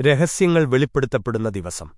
രഹസ്യങ്ങൾ വെളിപ്പെടുത്തപ്പെടുന്ന ദിവസം.